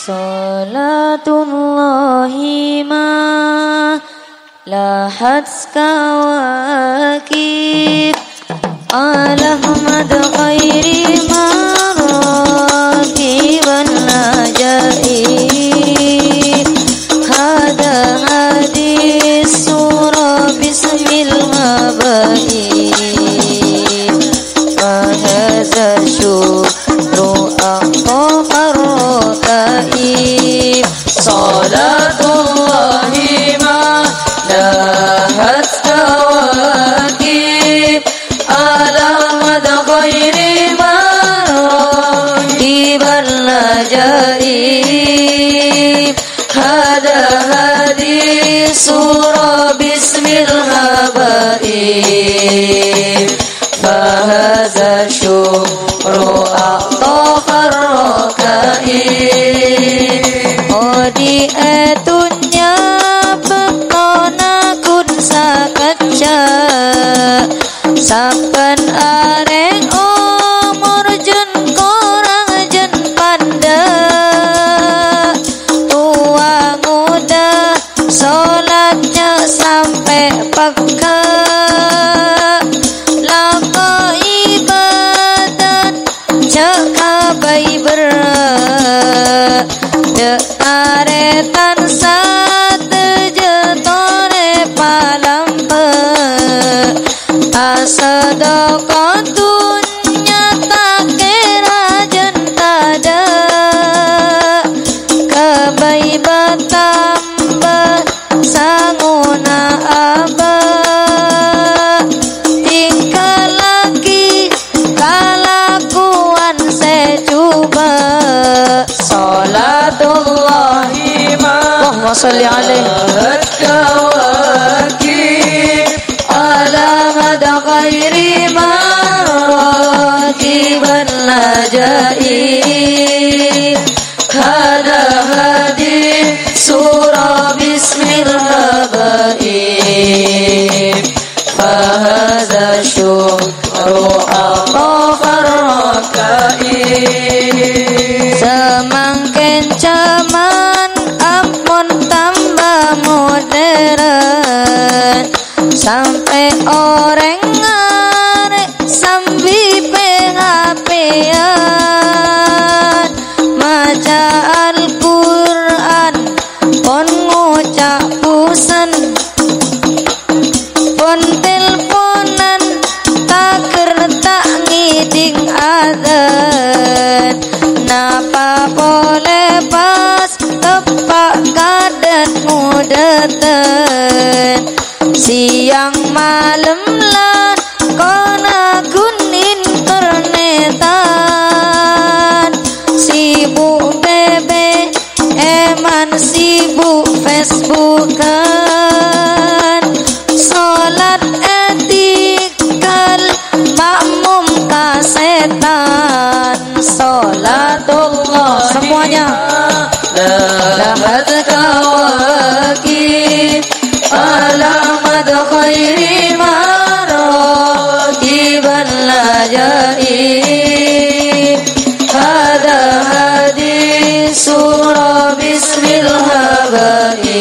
Salatullahi ma lahat kawakib Ala Ahmad khairi marakiban najaib Hada hadis surah bismil mabaib. Fahaza syukru surah bismil habaib Fahaza syukru aqtafar rakaib Odi etunya petona kun sakaca taretan sate jetore palampe Asadaqatun mudatan Siang malam lah kona kun internetan Sibuk bebe eman sibuk facebookan. Salat etikal makmum kasetan. Salatullah semuanya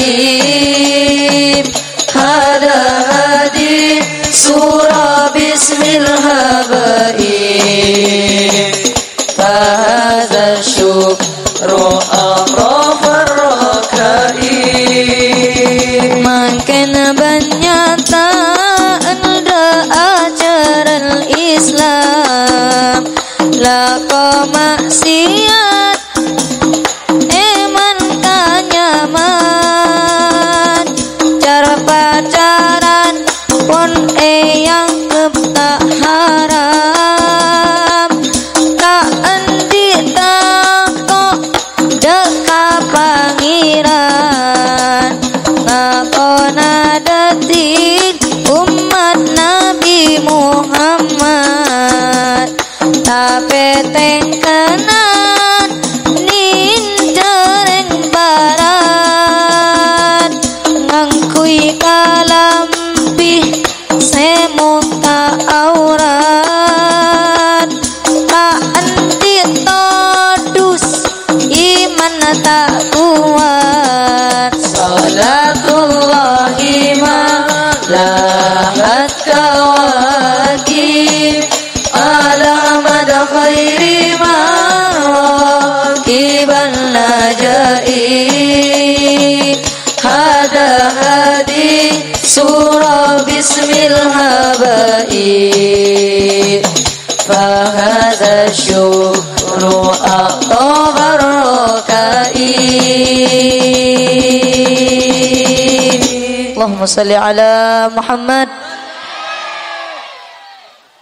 the فهذا الشكر أطغى الركائب اللهم صل على محمد